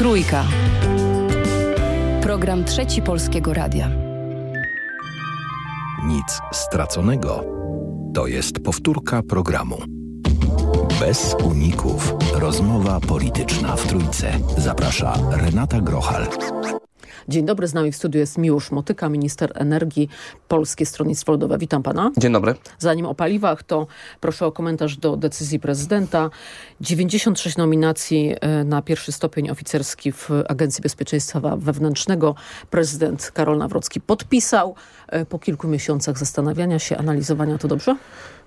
Trójka. Program Trzeci Polskiego Radia. Nic straconego. To jest powtórka programu. Bez uników. Rozmowa polityczna w Trójce. Zaprasza Renata Grochal. Dzień dobry, z nami w studiu jest Miłosz Motyka, minister energii, Polskie Stronnictwo Ludowe. Witam pana. Dzień dobry. Zanim o paliwach, to proszę o komentarz do decyzji prezydenta. 96 nominacji e, na pierwszy stopień oficerski w Agencji Bezpieczeństwa Wewnętrznego. Prezydent Karol Nawrocki podpisał. E, po kilku miesiącach zastanawiania się, analizowania, to dobrze?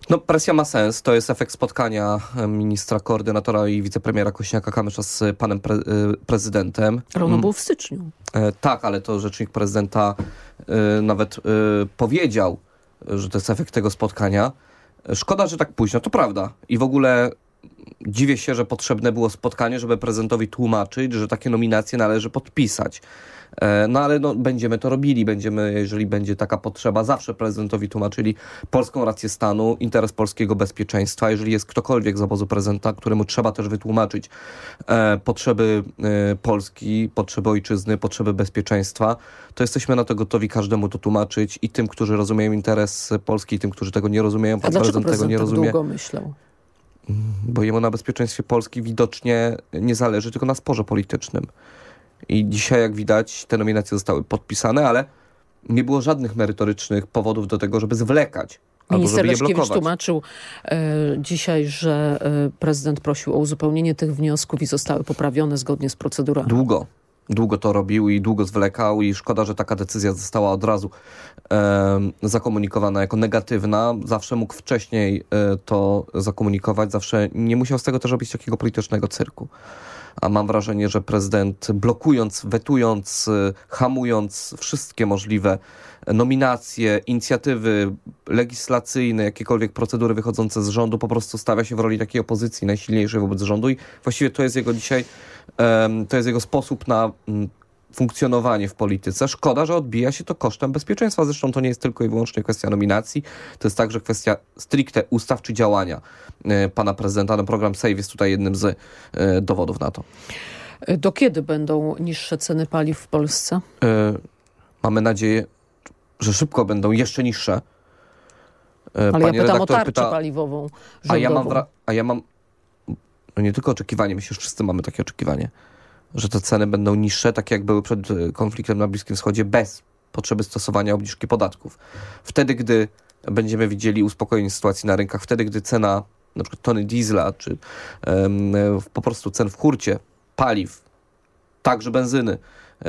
No presja ma sens. To jest efekt spotkania e, ministra koordynatora i wicepremiera Kośniaka-Kamysza z panem pre prezydentem. Ale ono było w styczniu. E, tak, ale to rzecznik prezydenta e, nawet e, powiedział, że to jest efekt tego spotkania. Szkoda, że tak późno, to prawda. I w ogóle dziwię się, że potrzebne było spotkanie, żeby prezydentowi tłumaczyć, że takie nominacje należy podpisać. E, no ale no, będziemy to robili, będziemy, jeżeli będzie taka potrzeba, zawsze prezydentowi tłumaczyli polską rację stanu, interes polskiego bezpieczeństwa. Jeżeli jest ktokolwiek z obozu prezydenta, któremu trzeba też wytłumaczyć e, potrzeby e, Polski, potrzeby ojczyzny, potrzeby bezpieczeństwa, to jesteśmy na to gotowi każdemu to tłumaczyć i tym, którzy rozumieją interes Polski, i tym, którzy tego nie rozumieją. Pan A prezydent tego nie tak rozumie. długo myślał? Bo jemu na bezpieczeństwie Polski widocznie nie zależy, tylko na sporze politycznym. I dzisiaj, jak widać, te nominacje zostały podpisane, ale nie było żadnych merytorycznych powodów do tego, żeby zwlekać. Minister Leszkiewicz tłumaczył e, dzisiaj, że e, prezydent prosił o uzupełnienie tych wniosków i zostały poprawione zgodnie z procedurą. Długo. Długo to robił i długo zwlekał i szkoda, że taka decyzja została od razu e, zakomunikowana jako negatywna. Zawsze mógł wcześniej e, to zakomunikować, zawsze nie musiał z tego też robić takiego politycznego cyrku a mam wrażenie, że prezydent blokując, wetując, y, hamując wszystkie możliwe nominacje, inicjatywy legislacyjne, jakiekolwiek procedury wychodzące z rządu, po prostu stawia się w roli takiej opozycji najsilniejszej wobec rządu i właściwie to jest jego dzisiaj, to jest jego sposób na mm, funkcjonowanie w polityce. Szkoda, że odbija się to kosztem bezpieczeństwa. Zresztą to nie jest tylko i wyłącznie kwestia nominacji, to jest także kwestia stricte ustaw czy działania e, pana prezydenta. No, program SAVE jest tutaj jednym z e, dowodów na to. Do kiedy będą niższe ceny paliw w Polsce? E, mamy nadzieję, że szybko będą jeszcze niższe. Ale Pani ja pytam o tarczę pyta, paliwową A ja mam, a ja mam no nie tylko oczekiwanie, myślę, że wszyscy mamy takie oczekiwanie że te ceny będą niższe, tak jak były przed e, konfliktem na Bliskim Wschodzie, bez potrzeby stosowania obniżki podatków. Wtedy, gdy będziemy widzieli uspokojenie sytuacji na rynkach, wtedy, gdy cena na przykład tony diesla, czy um, po prostu cen w hurcie, paliw, także benzyny,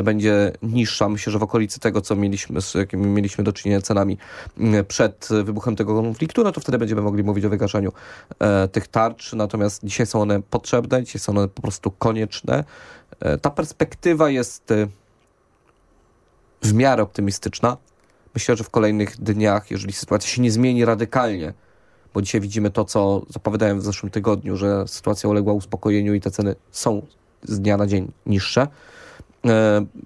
będzie niższa. Myślę, że w okolicy tego, co mieliśmy, z jakimi mieliśmy do czynienia cenami mm, przed wybuchem tego konfliktu, no to wtedy będziemy mogli mówić o wygaszaniu e, tych tarcz. Natomiast dzisiaj są one potrzebne, dzisiaj są one po prostu konieczne. E, ta perspektywa jest e, w miarę optymistyczna. Myślę, że w kolejnych dniach, jeżeli sytuacja się nie zmieni radykalnie, bo dzisiaj widzimy to, co zapowiadałem w zeszłym tygodniu, że sytuacja uległa uspokojeniu i te ceny są z dnia na dzień niższe,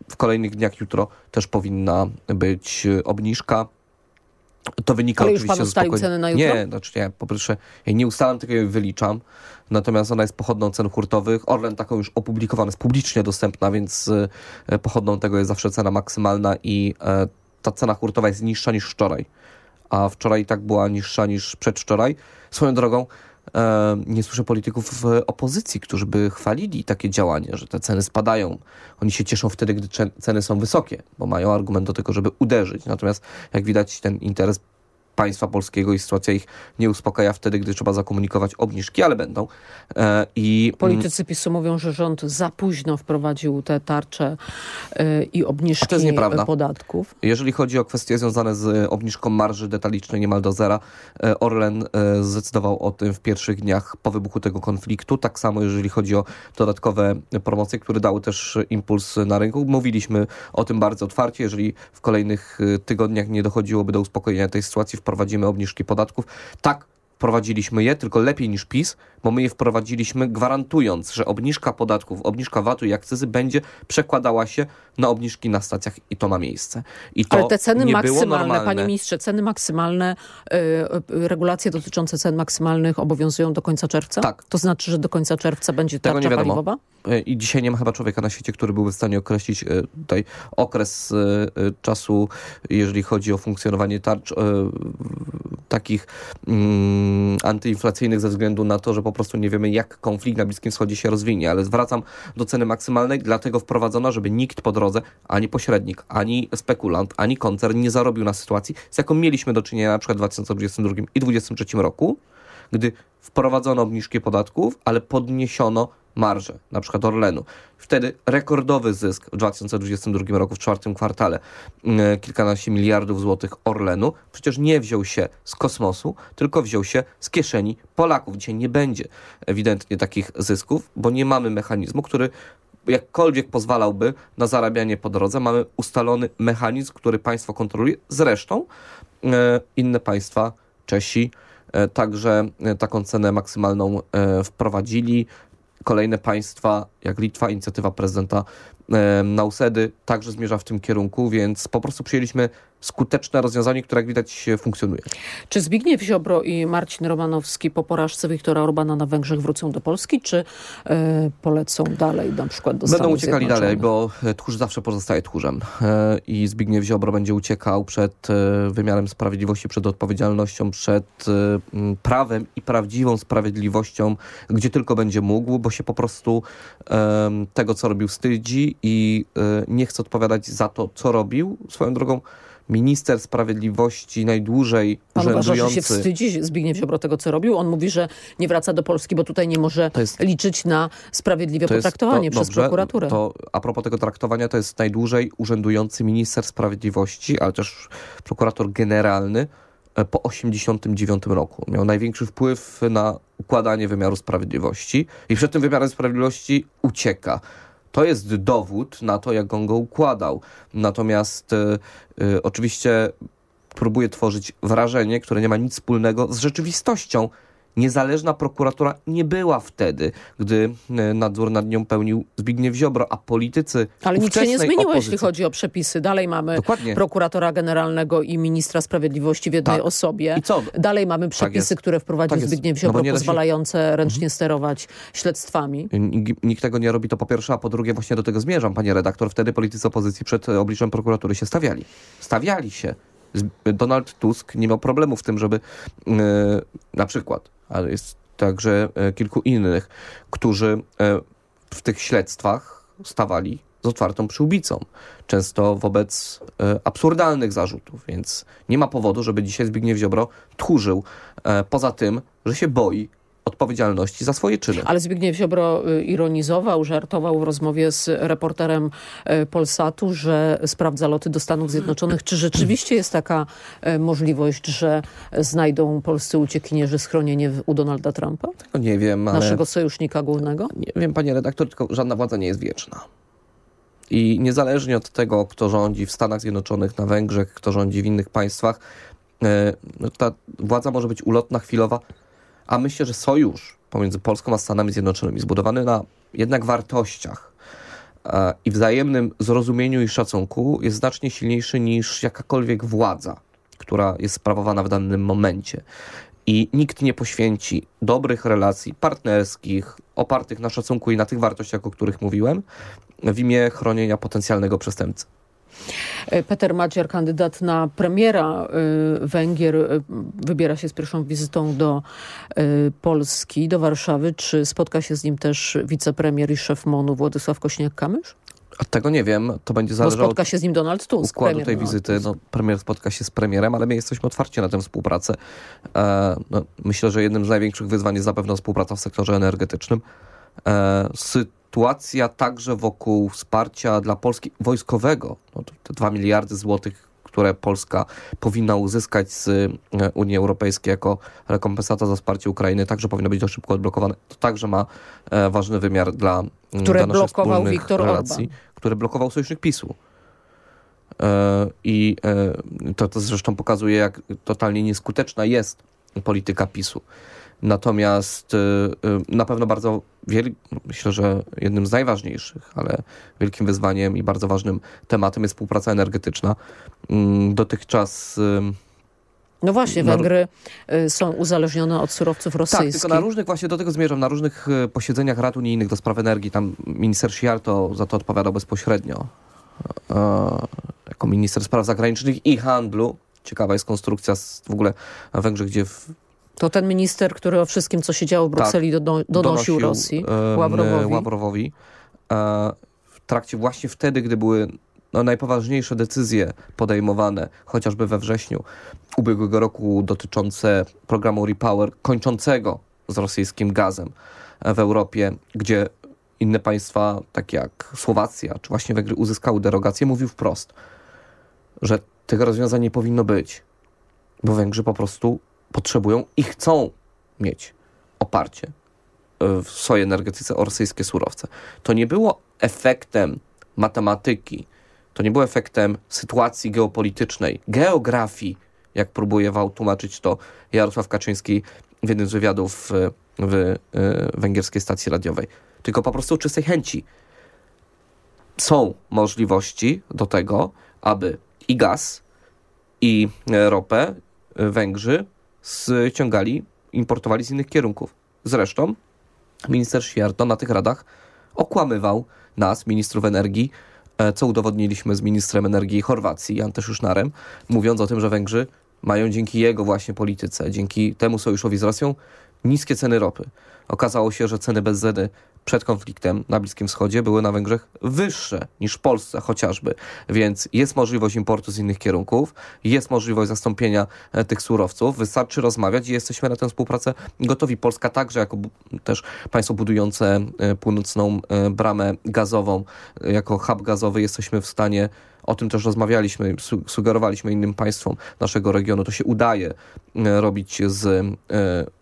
w kolejnych dniach jutro też powinna być obniżka. To wynika Ale oczywiście już pan ustalił ceny na jutro? Nie, znaczy nie, po pierwsze ja nie ustalam, tylko ją wyliczam. Natomiast ona jest pochodną cen hurtowych. Orlen taką już opublikowana, jest publicznie dostępna, więc e, pochodną tego jest zawsze cena maksymalna i e, ta cena hurtowa jest niższa niż wczoraj. A wczoraj tak była niższa niż przedwczoraj. Swoją drogą, E, nie słyszę polityków opozycji, którzy by chwalili takie działanie, że te ceny spadają. Oni się cieszą wtedy, gdy ceny są wysokie, bo mają argument do tego, żeby uderzyć. Natomiast jak widać ten interes państwa polskiego i sytuacja ich nie uspokaja wtedy, gdy trzeba zakomunikować obniżki, ale będą. E, I Politycy PiSu mówią, że rząd za późno wprowadził te tarcze e, i obniżki to jest nieprawda. podatków. Jeżeli chodzi o kwestie związane z obniżką marży detalicznej niemal do zera, e, Orlen zdecydował o tym w pierwszych dniach po wybuchu tego konfliktu. Tak samo jeżeli chodzi o dodatkowe promocje, które dały też impuls na rynku. Mówiliśmy o tym bardzo otwarcie. Jeżeli w kolejnych tygodniach nie dochodziłoby do uspokojenia tej sytuacji, wprowadzimy obniżki podatków. Tak wprowadziliśmy je, tylko lepiej niż PiS, bo my je wprowadziliśmy gwarantując, że obniżka podatków, obniżka VAT-u i akcyzy będzie przekładała się na obniżki na stacjach i to ma miejsce. I to Ale te ceny maksymalne, panie ministrze, ceny maksymalne, y, y, regulacje dotyczące cen maksymalnych obowiązują do końca czerwca? Tak. To znaczy, że do końca czerwca będzie Tego tarcza nie wiadomo. paliwowa? E, I dzisiaj nie ma chyba człowieka na świecie, który byłby w stanie określić e, tutaj okres czasu, jeżeli chodzi o funkcjonowanie tarcz takich mm, antyinflacyjnych ze względu na to, że po prostu nie wiemy, jak konflikt na Bliskim Wschodzie się rozwinie. Ale zwracam do ceny maksymalnej, dlatego wprowadzono, żeby nikt po drodze, ani pośrednik, ani spekulant, ani koncern nie zarobił na sytuacji, z jaką mieliśmy do czynienia na przykład w 2022 i 2023 roku, gdy wprowadzono obniżki podatków, ale podniesiono marżę, na przykład Orlenu. Wtedy rekordowy zysk w 2022 roku, w czwartym kwartale, mm, kilkanaście miliardów złotych Orlenu, przecież nie wziął się z kosmosu, tylko wziął się z kieszeni Polaków. Dzisiaj nie będzie ewidentnie takich zysków, bo nie mamy mechanizmu, który jakkolwiek pozwalałby na zarabianie po drodze. Mamy ustalony mechanizm, który państwo kontroluje. Zresztą e, inne państwa, Czesi, e, także e, taką cenę maksymalną wprowadzili. Kolejne państwa, jak Litwa, inicjatywa prezydenta Nausedy, także zmierza w tym kierunku, więc po prostu przyjęliśmy skuteczne rozwiązanie, które jak widać funkcjonuje. Czy Zbigniew Ziobro i Marcin Romanowski po porażce Wiktora Orbana na Węgrzech wrócą do Polski, czy e, polecą dalej, na przykład do Będą Stanów uciekali dalej, bo e, tchórz zawsze pozostaje tchórzem. E, I Zbigniew Ziobro będzie uciekał przed wymiarem sprawiedliwości, przed odpowiedzialnością, przed prawem i prawdziwą sprawiedliwością, gdzie tylko będzie mógł, bo się po prostu tego, co robił, wstydzi i e, nie chce odpowiadać za to, co robił. Swoją drogą minister sprawiedliwości najdłużej Pan uważa, że się urzędujący... wstydzi Zbigniew Ziobro tego, co robił? On mówi, że nie wraca do Polski, bo tutaj nie może jest- liczyć na sprawiedliwe To jest- potraktowanie to przez dobrze, prokuraturę. To a propos tego traktowania, to jest najdłużej urzędujący minister sprawiedliwości, ale też prokurator generalny e, po 89 roku. Miał największy wpływ na układanie wymiaru sprawiedliwości i przed tym wymiarem sprawiedliwości ucieka. To jest dowód na to, jak on go układał. Natomiast e, e, oczywiście próbuje tworzyć wrażenie, które nie ma nic wspólnego z rzeczywistością. Niezależna prokuratura nie była wtedy, gdy e, nadzór nad nią pełnił Zbigniew Ziobro, a politycy Ale nic się nie zmieniło, opozycji, jeśli chodzi o przepisy. Dalej mamy Dokładnie. prokuratora generalnego i ministra sprawiedliwości w jednej Tak. osobie. I co? Dalej mamy przepisy, jest. które wprowadził Tak. Zbigniew No Ziobro, nie da się- pozwalające ręcznie sterować śledztwami. Nikt tego nie robi, to po pierwsze, a po drugie właśnie do tego zmierzam, panie redaktor. Wtedy politycy opozycji przed e, obliczem prokuratury się stawiali. Stawiali się. Donald Tusk nie miał problemu w tym, żeby e, na przykład, ale jest także e, kilku innych, którzy e, w tych śledztwach stawali z otwartą przyłbicą. Często wobec e, absurdalnych zarzutów, więc nie ma powodu, żeby dzisiaj Zbigniew Ziobro tchórzył. Poza tym, że się boi odpowiedzialności za swoje czyny. Ale Zbigniew Ziobro y, ironizował, żartował w rozmowie z reporterem y, Polsatu, że sprawdza loty do Stanów Zjednoczonych. Czy rzeczywiście jest taka y, możliwość, że znajdą polscy uciekinierzy schronienie u Donalda Trumpa? No nie wiem, ale... Naszego sojusznika głównego? Nie wiem, panie redaktor, tylko żadna władza nie jest wieczna. I niezależnie od tego, kto rządzi w Stanach Zjednoczonych, na Węgrzech, kto rządzi w innych państwach, no ta władza może być ulotna, chwilowa, a myślę, że sojusz pomiędzy Polską a Stanami Zjednoczonymi zbudowany na jednak wartościach e, i wzajemnym zrozumieniu i szacunku jest znacznie silniejszy niż jakakolwiek władza, która jest sprawowana w danym momencie. I nikt nie poświęci dobrych relacji partnerskich, opartych na szacunku i na tych wartościach, o których mówiłem, w imię chronienia potencjalnego przestępcy. Y, Peter Madziar, kandydat na premiera y, Węgier, y, wybiera się z pierwszą wizytą do Polski, do Warszawy. Czy spotka się z nim też wicepremier i szef MONU Władysław Kośniak-Kamysz? Tego nie wiem, to będzie Bo zależało spotka się z nim Donald Tusk. układu tej Donald wizyty. No, premier spotka się z premierem, ale my jesteśmy otwarci na tę współpracę. E, no, myślę, że jednym z największych wyzwań jest zapewne współpraca w sektorze energetycznym. E, sytuacja także wokół wsparcia dla Polski wojskowego. No, te 2 miliardy złotych, które Polska powinna uzyskać z e, Unii Europejskiej jako rekompensata za wsparcie Ukrainy, także powinno być dość szybko odblokowane. To także ma e, ważny wymiar dla, Które dla naszych blokował wspólnych Viktor relacji, Orban. które blokował sojusznik PiSu. E, I to, to zresztą pokazuje, jak totalnie nieskuteczna jest polityka PiSu. Natomiast y, y, na pewno bardzo wiel... myślę, że jednym z najważniejszych, ale wielkim wyzwaniem i bardzo ważnym tematem jest współpraca energetyczna. Mm, dotychczas y, no właśnie, Węgry na... są uzależnione od surowców rosyjskich. Tak, tylko na różnych, właśnie do tego zmierzam, na różnych posiedzeniach Rad Unijnych do spraw energii, tam minister Siarto za to odpowiadał bezpośrednio. Jako minister spraw zagranicznych i handlu. Ciekawa jest konstrukcja w ogóle na Węgrzech, gdzie w to ten minister, który o wszystkim, co się działo w Brukseli, tak, donosił, donosił Rosji, Ławrowowi. Ławrowowi. W trakcie właśnie wtedy, gdy były no, najpoważniejsze decyzje podejmowane, chociażby we wrześniu ubiegłego roku dotyczące programu Repower, kończącego z rosyjskim gazem w Europie, gdzie inne państwa, takie jak Słowacja czy właśnie Węgry, uzyskały derogację, mówił wprost, że tego rozwiązania nie powinno być, bo Węgrzy po prostu potrzebują i chcą mieć oparcie e, w swojej energetyce o rosyjskie surowce. To nie było efektem matematyki, to nie było efektem sytuacji geopolitycznej, geografii, jak próbuje tłumaczyć to Jarosław Kaczyński w jednym z wywiadów w, w e, węgierskiej stacji radiowej, tylko po prostu czystej chęci. Są możliwości do tego, aby i gaz, i ropę Węgrzy ściągali, importowali z innych kierunków. Zresztą minister Świerto na tych radach okłamywał nas, ministrów energii, e, co udowodniliśmy z ministrem energii Chorwacji, Anteszušnarem, mówiąc o tym, że Węgrzy mają dzięki jego właśnie polityce, dzięki temu sojuszowi z Rosją, niskie ceny ropy. Okazało się, że ceny benzyny przed konfliktem na Bliskim Wschodzie były na Węgrzech wyższe niż w Polsce chociażby. Więc jest możliwość importu z innych kierunków, jest możliwość zastąpienia e, tych surowców. Wystarczy rozmawiać i jesteśmy na tę współpracę gotowi. Polska także jako też państwo budujące e, północną e, bramę gazową, jako hub gazowy jesteśmy w stanie o tym też rozmawialiśmy, sugerowaliśmy innym państwom naszego regionu. To się udaje robić z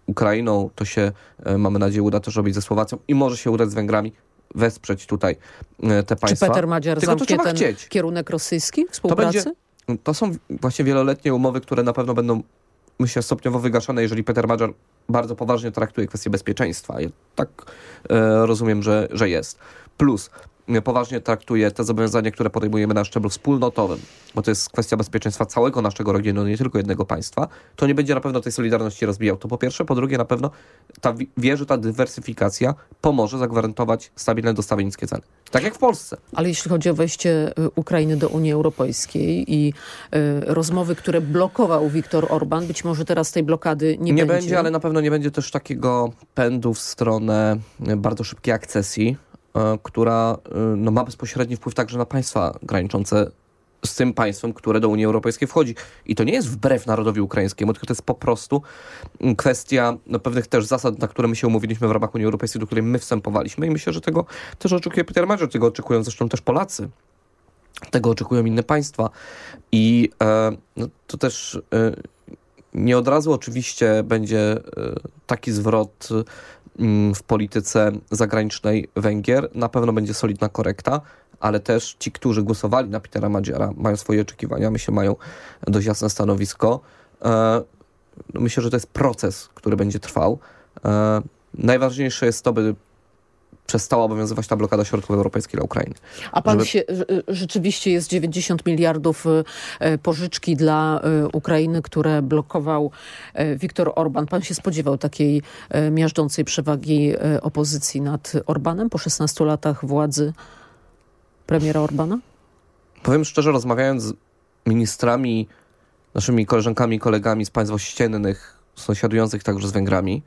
Ukrainą, to się, mamy nadzieję, uda też robić ze Słowacją i może się udać z Węgrami wesprzeć tutaj e, te państwa. Czy Peter Madziar Tylko zamknie ten chcieć. kierunek rosyjski współpracy? To, będzie, to są właśnie wieloletnie umowy, które na pewno będą myślę stopniowo wygaszane, jeżeli Peter Madziar bardzo poważnie traktuje kwestię bezpieczeństwa. Ja tak e, rozumiem, że, że jest. Plus poważnie traktuje te zobowiązania, które podejmujemy na szczeblu wspólnotowym, bo to jest kwestia bezpieczeństwa całego naszego regionu, nie tylko jednego państwa, to nie będzie na pewno tej solidarności rozbijał. To po pierwsze. Po drugie, na pewno ta wie, że ta dywersyfikacja pomoże zagwarantować stabilne dostawy niskie ceny. Tak jak w Polsce. Ale jeśli chodzi o wejście y, Ukrainy do Unii Europejskiej i y, rozmowy, które blokował Viktor Orban, być może teraz tej blokady nie, nie będzie. będzie, ale na pewno nie będzie też takiego pędu w stronę y, bardzo szybkiej akcesji która e, no, ma bezpośredni wpływ także na państwa graniczące z tym państwem, które do Unii Europejskiej wchodzi. I to nie jest wbrew narodowi ukraińskiemu, tylko to jest po prostu kwestia no, pewnych też zasad, na które my się umówiliśmy w ramach Unii Europejskiej, do której my wstępowaliśmy i myślę, że tego też oczekuje Peter Major, tego oczekują zresztą też Polacy. Tego oczekują inne państwa. I e, no, to też e, nie od razu oczywiście będzie e, taki zwrot w polityce zagranicznej Węgier. Na pewno będzie solidna korekta, ale też ci, którzy głosowali na Petera Madziara, mają swoje oczekiwania, myślę, mają dość jasne stanowisko. E, no, myślę, że to jest proces, który będzie trwał. E, najważniejsze jest to, by przestała obowiązywać ta blokada środków europejskich dla Ukrainy. A pan żeby... się, rzeczywiście jest 90 miliardów e, pożyczki dla e, Ukrainy, które blokował Viktor Orban. Pan się spodziewał takiej miażdżącej przewagi opozycji nad Orbanem po 16 latach władzy premiera Orbana? Powiem szczerze, rozmawiając z ministrami, naszymi koleżankami i kolegami z państw ościennych, sąsiadujących także z Węgrami,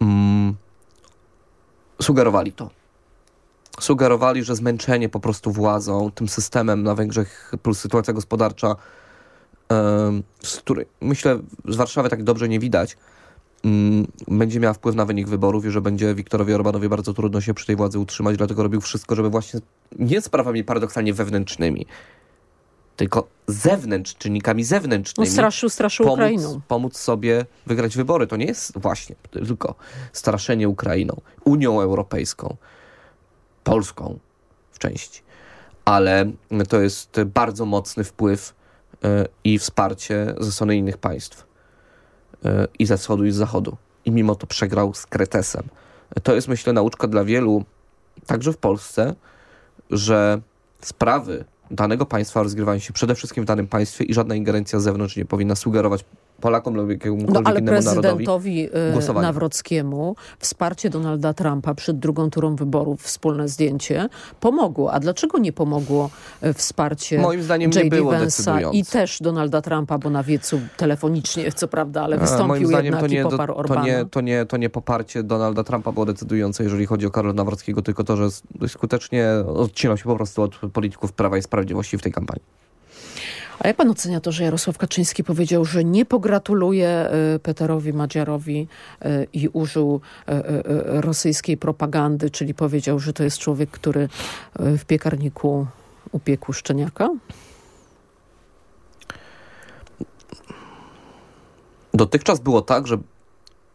mm, sugerowali to. Sugerowali, że zmęczenie po prostu władzą, tym systemem na Węgrzech, plus sytuacja gospodarcza, z której myślę z Warszawy tak dobrze nie widać, mm, będzie miała wpływ na wynik wyborów i że będzie Wiktorowi Orbanowi bardzo trudno się przy tej władzy utrzymać, dlatego robił wszystko, żeby właśnie nie sprawami paradoksalnie wewnętrznymi, tylko zewnętrz, czynnikami zewnętrznymi. Straszył, straszył pomóc, Ukrainą. Pomóc sobie wygrać wybory. To nie jest właśnie tylko straszenie Ukrainą, Unią Europejską, Polską w części, ale to jest bardzo mocny wpływ e, i wsparcie ze strony innych państw. i ze wschodu, i z zachodu. I mimo to przegrał z Kretesem. To jest, myślę, nauczka dla wielu, także w Polsce, że sprawy danego państwa rozgrywają się przede wszystkim w danym państwie i żadna ingerencja z zewnątrz nie powinna sugerować Polakom lub jakiemukolwiek no, ale innemu narodowi prezydentowi e. Nawrockiemu wsparcie Donalda Trumpa przed drugą turą wyborów, wspólne zdjęcie, pomogło. A dlaczego nie pomogło e, wsparcie Moim zdaniem nie J.D. decydujące. i też Donalda Trumpa, bo na wiecu telefonicznie, co prawda, ale A, wystąpił Moim zdaniem jednak to nie, i do- poparł to, Orbana. nie, to, nie, to nie poparcie Donalda Trumpa było decydujące, jeżeli chodzi o Karola Nawrockiego, tylko to, że skutecznie odcinał się po prostu od polityków Prawa i Sprawiedliwości w tej kampanii. A jak pan ocenia to, że Jarosław Kaczyński powiedział, że nie pogratuluje y, Peterowi Madziarowi y, i użył y, rosyjskiej propagandy, czyli powiedział, że to jest człowiek, który w piekarniku upiekł szczeniaka? Dotychczas było tak, że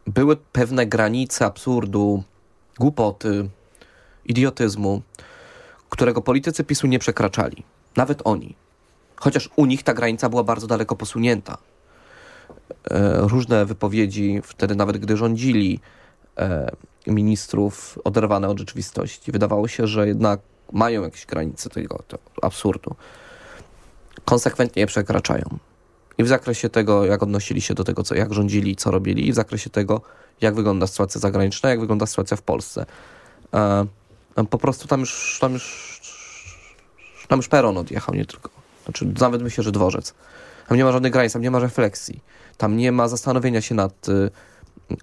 były pewne granice absurdu, głupoty, idiotyzmu, którego politycy PiSu nie przekraczali. Nawet oni. Chociaż u nich ta granica była bardzo daleko posunięta. E, różne wypowiedzi, wtedy nawet gdy rządzili e, ministrów oderwane od rzeczywistości. Wydawało się, że jednak mają jakieś granice tego, tego absurdu. Konsekwentnie je przekraczają. I w zakresie tego, jak odnosili się do tego, co, jak rządzili, co robili, i w zakresie tego, jak wygląda sytuacja zagraniczna, jak wygląda sytuacja w Polsce. E, po prostu tam już, tam już, tam już peron odjechał, nie tylko. Znaczy, nawet myślę, że dworzec. Tam nie ma żadnych granic, tam nie ma refleksji. Tam nie ma zastanowienia się nad y,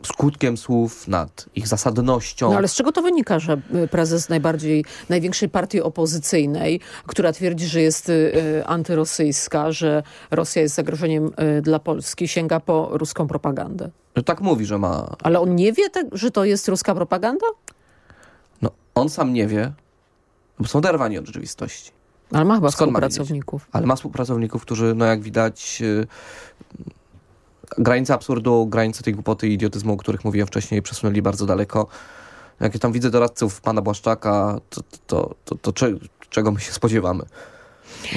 skutkiem słów, nad ich zasadnością. No ale z czego to wynika, że y, prezes najbardziej, największej partii opozycyjnej, która twierdzi, że jest y, y, antyrosyjska, że Rosja jest zagrożeniem y, dla Polski, sięga po ruską propagandę? Tak mówi, że ma. Ale on nie wie, tak, że to jest ruska propaganda? No, on sam nie wie, bo są oderwani od rzeczywistości. Ale ma chyba Skąd ma współpracowników. Ale ma współpracowników, którzy, no jak widać, y, granice absurdu, granice tej głupoty i idiotyzmu, o których mówiłem wcześniej, przesunęli bardzo daleko. Jak ja tam widzę doradców pana Błaszczaka, to, to, to, to cze, czego my się spodziewamy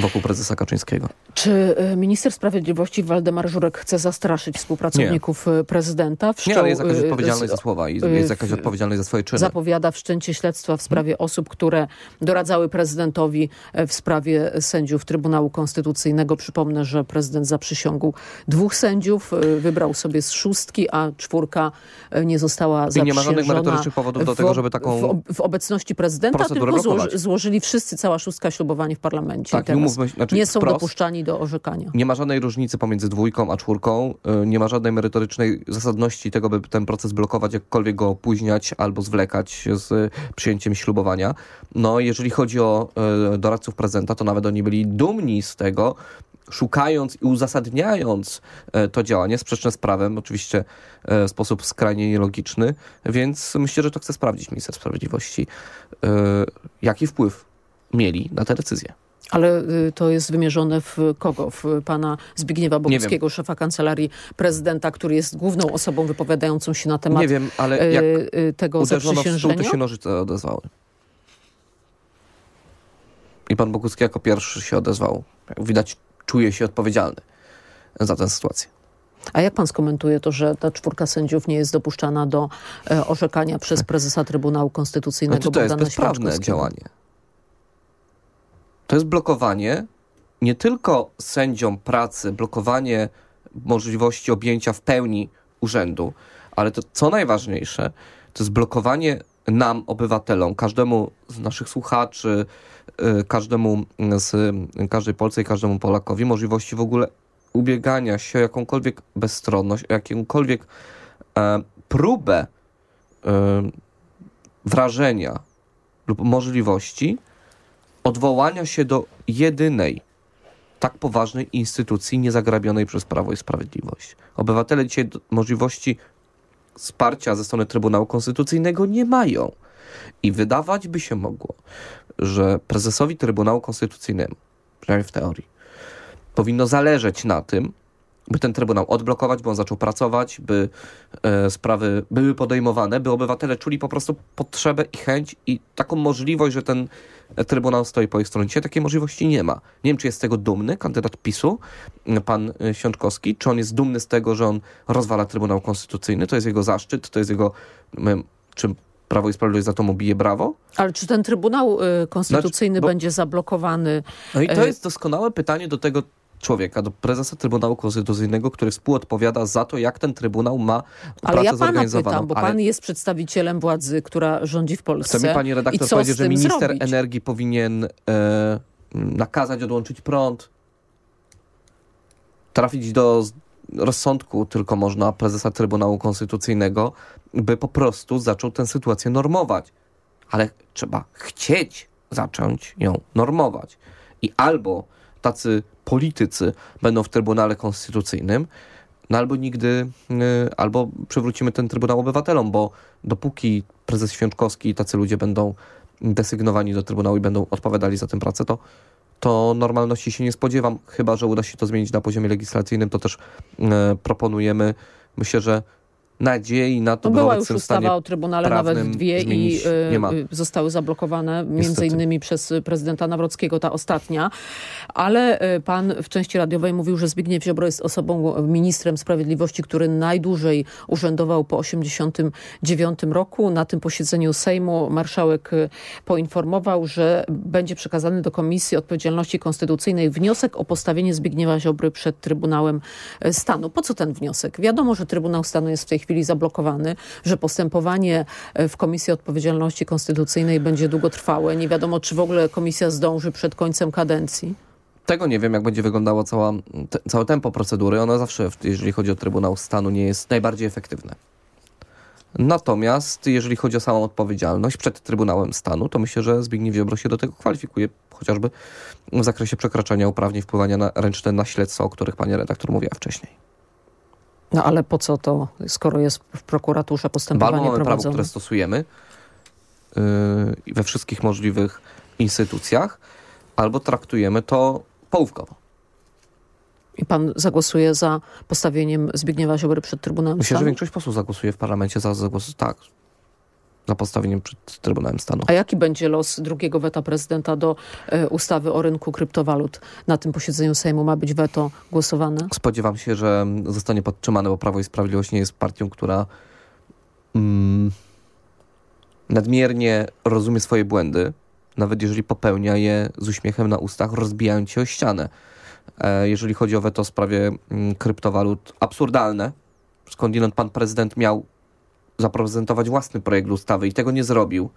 wokół prezesa Kaczyńskiego? Czy y, minister sprawiedliwości Waldemar Żurek chce zastraszyć współpracowników y, prezydenta? Nie, Wszczął, ale jest jakaś y, odpowiedzialność za słowa i jest jakaś odpowiedzialność za swoje czyny. zapowiada wszczęcie śledztwa w sprawie osób, które doradzały prezydentowi e, w sprawie sędziów Trybunału Konstytucyjnego. Przypomnę, że prezydent zaprzysiągł dwóch sędziów, e, wybrał sobie z szóstki, a czwórka e, nie została I nie zaprzysiężona. ma żadnych merytorycznych powodów do tego, żeby taką W, w obecności prezydenta, tylko blokować. złożyli wszyscy, cała szóstka ślubowanie w parlamencie. Tak, teraz nie się- znaczy nie są wprost. dopuszczani do orzekania. Nie ma żadnej różnicy pomiędzy dwójką a czwórką. y, Nie ma żadnej merytorycznej zasadności tego, by ten proces blokować, jakkolwiek go opóźniać albo zwlekać z przyjęciem ślubowania. No, jeżeli chodzi o y, doradców prezydenta, to nawet oni byli dumni z tego, szukając i uzasadniając e, to działanie sprzeczne z prawem, oczywiście w sposób skrajnie nielogiczny, więc myślę, że to chce sprawdzić minister sprawiedliwości, jaki wpływ mieli na tę decyzję. Ale y, to jest wymierzone w kogo? W pana Zbigniewa Boguckiego, szefa kancelarii prezydenta, który jest główną osobą wypowiadającą się na temat Nie wiem, ale jak y, y, tego uderzono w stół, zaprzysiężenia. to się nożyce odezwały. I pan Bogucki jako pierwszy się odezwał. Jak widać, czuje się odpowiedzialny za tę sytuację. A jak pan skomentuje to, że ta czwórka sędziów nie jest dopuszczana do e, orzekania przez prezesa Trybunału Konstytucyjnego Znaczy, to jest Bogdana bezprawne działanie. To jest blokowanie nie tylko sędziom pracy, blokowanie możliwości objęcia w pełni urzędu, ale to co najważniejsze, to jest blokowanie nam, obywatelom, każdemu z naszych słuchaczy, y, każdemu z każdej Polsce i każdemu Polakowi możliwości w ogóle ubiegania się o jakąkolwiek bezstronność, o jakąkolwiek e, próbę e, wrażenia lub możliwości odwołania się do jedynej tak poważnej instytucji niezagrabionej przez Prawo i Sprawiedliwość. Obywatele dzisiaj możliwości wsparcia ze strony Trybunału Konstytucyjnego nie mają. I wydawać by się mogło, że prezesowi Trybunału Konstytucyjnemu, przynajmniej w teorii, powinno zależeć na tym, by ten Trybunał odblokować, by on zaczął pracować, by e, sprawy były podejmowane, by obywatele czuli po prostu potrzebę i chęć i taką możliwość, że ten Trybunał stoi po ich stronie. Dzisiaj takiej możliwości nie ma. Nie wiem, czy jest z tego dumny kandydat PiSu, pan e, Siączkowski, czy on jest dumny z tego, że on rozwala Trybunał Konstytucyjny. To jest jego zaszczyt, to jest jego... Czy Prawo i Sprawiedliwość za to mu bije brawo? Ale czy ten Trybunał y, Konstytucyjny znaczy, bo... będzie zablokowany? No i to e, jest doskonałe pytanie do tego, człowieka, do prezesa Trybunału Konstytucyjnego, który współodpowiada za to, jak ten Trybunał ma ale pracę ja pana pytam, bo ale... pan jest przedstawicielem władzy, która rządzi w Polsce. Chce mi pani redaktor powiedzieć, że minister zrobić? energii powinien e, nakazać odłączyć prąd, trafić do rozsądku tylko można prezesa Trybunału Konstytucyjnego, by po prostu zaczął tę sytuację normować. Ale trzeba chcieć zacząć ją normować. I albo tacy politycy będą w Trybunale Konstytucyjnym, no albo nigdy, y, albo przywrócimy ten Trybunał Obywatelom, bo dopóki prezes Świączkowski i tacy ludzie będą desygnowani do Trybunału i będą odpowiadali za tę pracę, to, to normalności się nie spodziewam, chyba że uda się to zmienić na poziomie legislacyjnym, to też y, proponujemy. Myślę, że nadziei na to, no była już ustawa o Trybunale, nawet dwie i y, zostały zablokowane, między innymi przez prezydenta Nawrockiego, ta ostatnia. Ale y, pan w części radiowej mówił, że Zbigniew Ziobro jest osobą, ministrem sprawiedliwości, który najdłużej urzędował po 89 roku. Na tym posiedzeniu Sejmu marszałek y, poinformował, że będzie przekazany do Komisji Odpowiedzialności Konstytucyjnej wniosek o postawienie Zbigniewa Ziobry przed Trybunałem Stanu. Po co ten wniosek? Wiadomo, że Trybunał Stanu jest w tej chwili zablokowany, że postępowanie e, w Komisji Odpowiedzialności Konstytucyjnej będzie długotrwałe. Nie wiadomo, czy w ogóle komisja zdąży przed końcem kadencji. Tego nie wiem, jak będzie wyglądało cała, te, całe tempo procedury. Ono zawsze, jeżeli chodzi o Trybunał Stanu, nie jest najbardziej efektywne. Natomiast jeżeli chodzi o samą odpowiedzialność przed Trybunałem Stanu, to myślę, że Zbigniew Ziobro się do tego kwalifikuje, chociażby w zakresie przekraczania uprawnień wpływania na ręczne na śledztwo, o których pani redaktor mówiła wcześniej. No ale po co to, skoro jest w prokuraturze postępowanie Albo mamy prowadzone? prawo, które stosujemy yy, we wszystkich możliwych instytucjach, albo traktujemy to połówkowo. I pan zagłosuje za postawieniem Zbigniewa Ziobry przed Trybunałem Myślę, Stanu? że większość posłów zagłosuje w parlamencie za zagłos. Tak, za postawieniem przed Trybunałem Stanu. A jaki będzie los drugiego weta prezydenta do e, ustawy o rynku kryptowalut? Na tym posiedzeniu Sejmu ma być weto głosowane? Spodziewam się, że zostanie podtrzymane, bo Prawo i Sprawiedliwość nie jest partią, która mm, nadmiernie rozumie swoje błędy, nawet jeżeli popełnia je z uśmiechem na ustach, rozbijając się o ścianę. E, jeżeli chodzi o weto w sprawie mm, kryptowalut, absurdalne. Skądinąd pan prezydent miał zaprezentować własny projekt ustawy i tego nie zrobił.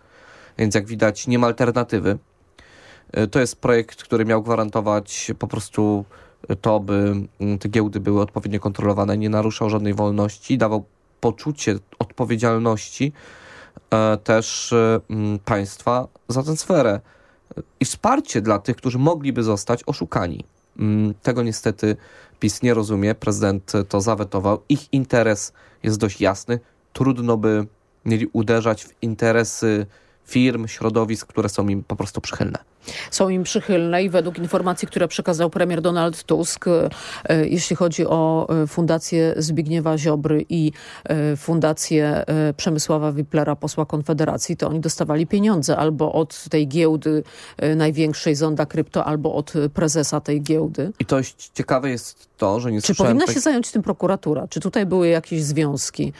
Więc jak widać nie ma alternatywy. E, to jest projekt, który miał gwarantować po prostu to, by mm, te giełdy były odpowiednio kontrolowane, nie naruszał żadnej wolności, dawał poczucie odpowiedzialności e, też e, mm, państwa za tę sferę i wsparcie dla tych, którzy mogliby zostać oszukani. Mm, tego niestety PiS nie rozumie. Prezydent to zawetował. Ich interes jest dość jasny trudno by mieli uderzać w interesy firm, środowisk, które są im po prostu przychylne. Są im przychylne i według informacji, które przekazał premier Donald Tusk, e, jeśli chodzi o e, Fundację Zbigniewa Ziobry i e, Fundację Przemysława Wiplera, posła Konfederacji, to oni dostawali pieniądze albo od tej giełdy największej Zonda Krypto, albo od prezesa tej giełdy. I to ciekawe jest to, że nie Czy powinna się zająć tym prokuratura? Czy tutaj były jakieś związki?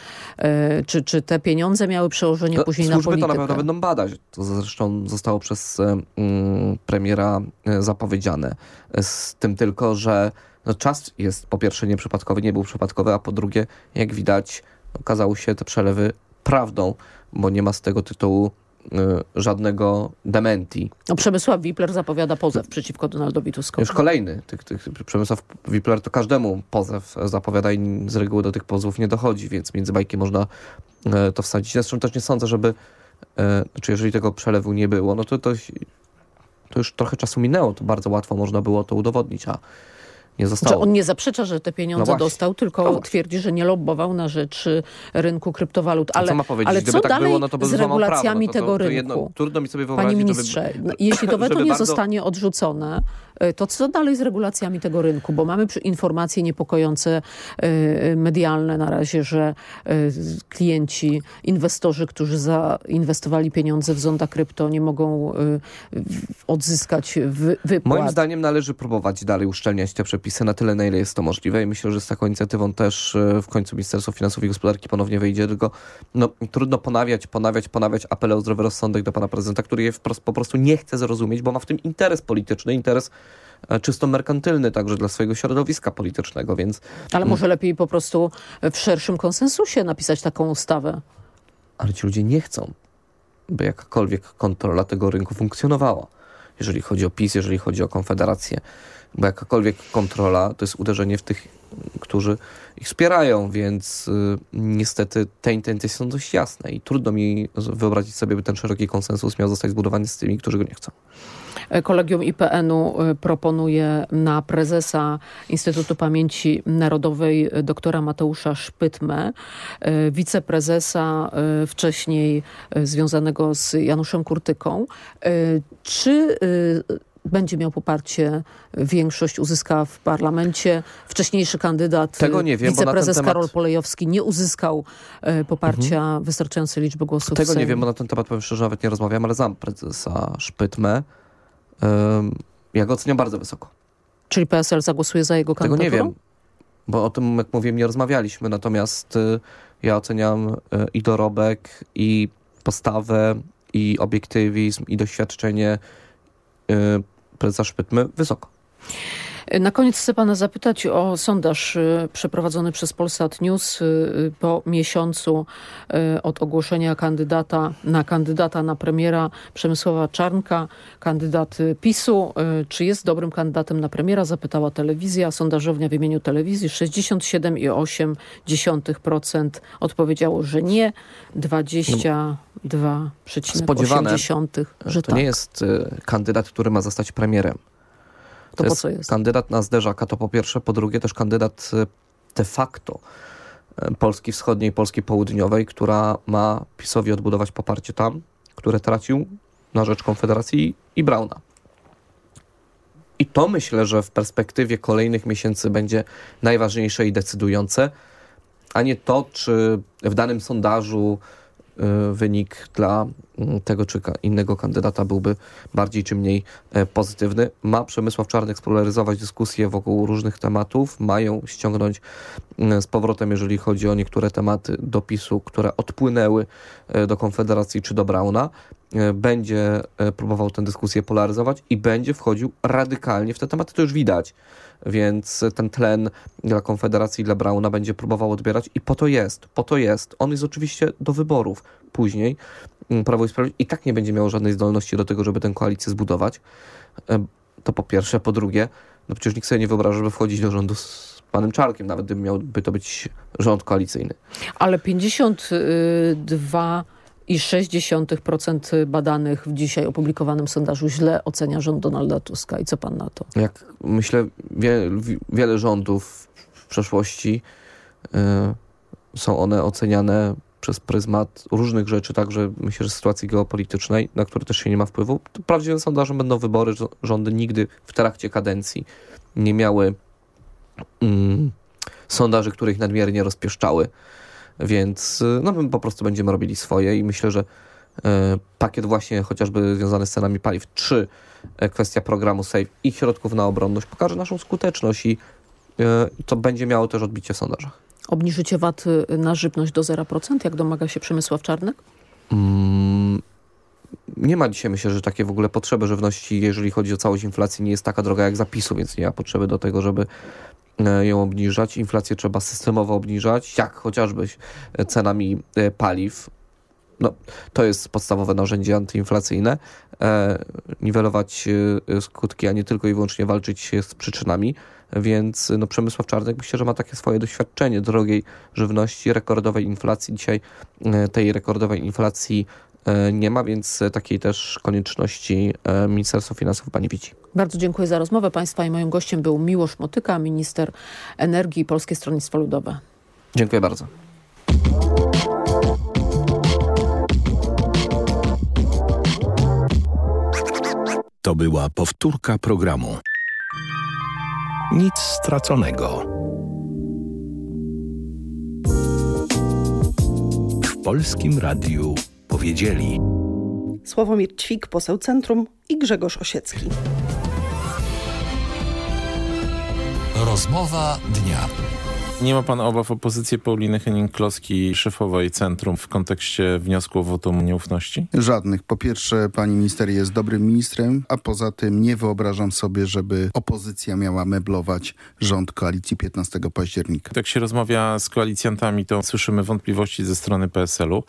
Czy, czy te pieniądze miały przełożenie no, później na politykę? to na pewno będą badać. To zresztą zostało przez mm, premiera e, zapowiedziane. Z tym tylko, że no, czas jest po pierwsze nieprzypadkowy, nie był przypadkowy, a po drugie, jak widać, okazały się te przelewy prawdą, bo nie ma z tego tytułu y, żadnego dementi. No, Przemysław Wipler zapowiada pozew przeciwko Donaldowi Tuskowi. Już kolejny. Tych, tych, Przemysław Wipler to każdemu pozew zapowiada i z reguły do tych pozwów nie dochodzi, więc między bajki można y, to wsadzić. Zresztą też nie sądzę, żeby y, znaczy jeżeli tego przelewu nie było, no to, to to już trochę czasu minęło, to bardzo łatwo można było to udowodnić, a nie zostało. Znaczy on nie zaprzecza, że te pieniądze no dostał, tylko no twierdzi, że nie lobbował na rzecz y, rynku kryptowalut. Ale, co ma powiedzieć? ale Gdyby co tak dalej było, no to by z regulacjami prawo, no to, tego to, rynku? jedno, trudno mi sobie wyobrazić. Panie ministrze, by... jeśli to weto nie bardzo... zostanie odrzucone, to co dalej z regulacjami tego rynku? Bo mamy informacje niepokojące e, medialne na razie, że klienci, inwestorzy, którzy zainwestowali pieniądze w zonda krypto nie mogą odzyskać wypłat. Moim zdaniem należy próbować dalej uszczelniać te przepisy na tyle, na ile jest to możliwe i myślę, że z taką inicjatywą też w końcu Ministerstwo Finansów i Gospodarki ponownie wyjdzie, tylko no, trudno ponawiać, ponawiać, ponawiać apele o zdrowy rozsądek do pana prezydenta, który je po prostu nie chce zrozumieć, bo ma w tym interes polityczny, interes e, czysto merkantylny także dla swojego środowiska politycznego, więc... Ale może lepiej po prostu w szerszym konsensusie napisać taką ustawę. Ale ci ludzie nie chcą, by jakakolwiek kontrola tego rynku funkcjonowała. Jeżeli chodzi o PiS, jeżeli chodzi o Konfederację, bo jakakolwiek kontrola to jest uderzenie w tych, którzy ich wspierają, więc y, niestety te intencje są dość jasne i trudno mi wyobrazić sobie, by ten szeroki konsensus miał zostać zbudowany z tymi, którzy go nie chcą. Kolegium IPN-u y, proponuje na prezesa Instytutu Pamięci Narodowej y, doktora Mateusza Szpytmę, y, wiceprezesa wcześniej związanego z Januszem Kurtyką. Czy będzie miał poparcie, większość uzyska w parlamencie. Wcześniejszy kandydat, Tego nie wiem, wiceprezes temat... Karol Polejowski nie uzyskał poparcia mhm. wystarczającej liczby głosów Tego nie wiem, bo na ten temat powiem szczerze, nawet nie rozmawiam, ale znam prezesa Szpytmę. Ja go oceniam bardzo wysoko. Czyli PSL zagłosuje za jego kandydaturą? Tego nie wiem, bo o tym, jak mówiłem, nie rozmawialiśmy. Natomiast y, ja oceniam y, i dorobek, i postawę, i obiektywizm, i doświadczenie y, prezesa Szpytmy wysoko. Na koniec chcę pana zapytać o sondaż y, przeprowadzony przez Polsat News y, po miesiącu y, od ogłoszenia kandydata na kandydata na premiera Przemysława Czarnka, kandydat PiSu. Czy jest dobrym kandydatem na premiera? Zapytała telewizja. Sondażownia w imieniu telewizji 67,8% odpowiedziało, że nie. 22,8% że to tak. nie jest kandydat, który ma zostać premierem. To, to po co jest? Kandydat na zderzaka to po pierwsze, po drugie też kandydat e, de facto e, Polski Wschodniej, Polski Południowej, która ma PiSowi odbudować poparcie tam, które tracił na rzecz Konfederacji i Brauna. I to myślę, że w perspektywie kolejnych miesięcy będzie najważniejsze i decydujące, a nie to, czy w danym sondażu Y, wynik dla mm, tego czy innego kandydata byłby bardziej czy mniej e, pozytywny. Ma Przemysław Czarnek spolaryzować dyskusję wokół różnych tematów, mają ściągnąć mm, z powrotem, jeżeli chodzi o niektóre tematy dopisu, które odpłynęły e, do Konfederacji czy do Brauna. E, będzie próbował tę dyskusję polaryzować i będzie wchodził radykalnie w te tematy, to już widać więc ten tlen dla Konfederacji dla Brauna będzie próbował odbierać i po to jest, po to jest. On jest oczywiście do wyborów później, mm, Prawo i Sprawiedliwość i tak nie będzie miało żadnej zdolności do tego, żeby tę koalicję zbudować. E, to po pierwsze. Po drugie, no przecież nikt sobie nie wyobraża, żeby wchodzić do rządu z panem Czarkiem, nawet gdyby miałby to być rząd koalicyjny. Ale 52 i 0,6% badanych w dzisiaj opublikowanym sondażu źle ocenia rząd Donalda Tuska. I co pan na to? Jak myślę, wie, wiele rządów w przeszłości y, są one oceniane przez pryzmat różnych rzeczy, także myślę, że sytuacji geopolitycznej, na które też się nie ma wpływu. Prawdziwym sondażem będą wybory. Rządy nigdy w trakcie kadencji nie miały mm, sondaży, które ich nadmiernie rozpieszczały. Więc y, no, my po prostu będziemy robili swoje i myślę, że e, pakiet właśnie chociażby związany z cenami paliw, czy e, kwestia programu SAFE i środków na obronność pokaże naszą skuteczność i e, to będzie miało też odbicie w sondażach. Obniżycie VAT y, na żywność do 0%, jak domaga się Przemysław Czarnek? Mm, nie ma dzisiaj, myślę, że takie w ogóle potrzeby żywności, jeżeli chodzi o całość inflacji, nie jest taka droga jak zapisu, więc nie ma potrzeby do tego, żeby E, ją obniżać. Inflację trzeba systemowo obniżać, jak chociażby e, cenami e, paliw. No, to jest podstawowe narzędzie antyinflacyjne. E, niwelować skutki, a nie tylko i wyłącznie walczyć z przyczynami. Więc no, Przemysław Czarnek myślę, że ma takie swoje doświadczenie drogiej żywności, rekordowej inflacji. Dzisiaj tej rekordowej inflacji E, nie ma, więc takiej też konieczności e, Ministerstwo Finansów pani widzi. Bardzo dziękuję za rozmowę Państwa i moim gościem był Miłosz Motyka, minister energii Polskie Stronnictwo Ludowe. Dziękuję bardzo. To była powtórka programu. Nic straconego. W Polskim Radiu powiedzieli Sławomir Ćwik, poseł Centrum i Grzegorz Osiecki. Rozmowa dnia. Nie ma pan obaw o pozycję Pauliny Henning-Kloski, szefowej Centrum w kontekście wniosku o wotum nieufności? Żadnych. Po pierwsze, pani minister jest dobrym ministrem, a poza tym nie wyobrażam sobie, żeby opozycja miała meblować rząd koalicji 15 października. Jak się rozmawia z koalicjantami, to słyszymy wątpliwości ze strony PSL-u.